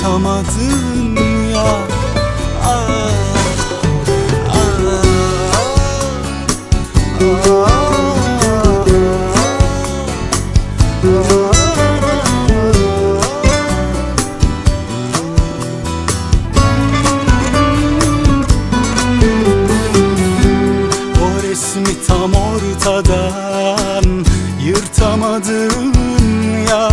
yırtamadın ya. Ah, ah, O resmi tam ortadan yırtamadın ya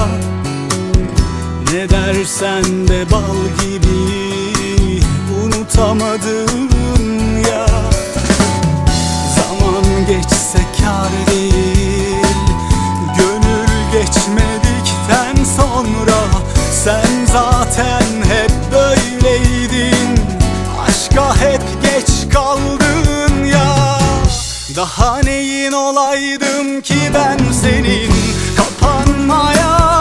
Ne dersen de bal gibi. Unutamadın ya. Zaman geçse kar değil. Gönül geçmedikten sonra Sen zaten hep böyleydin. Aşka hep geç kaldın ya. Daha neyin olaydım ki ben senin Kapanmayan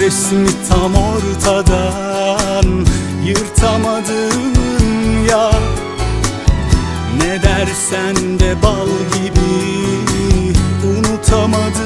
resmi tam ortadan Ne dersen de bal gibi unutamadın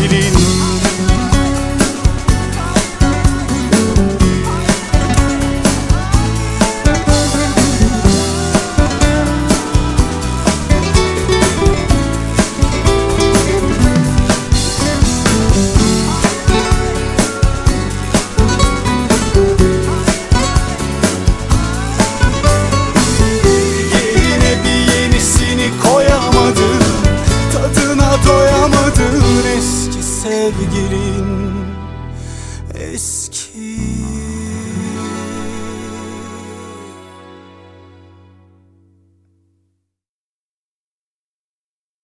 sevgilin sevgilin Eski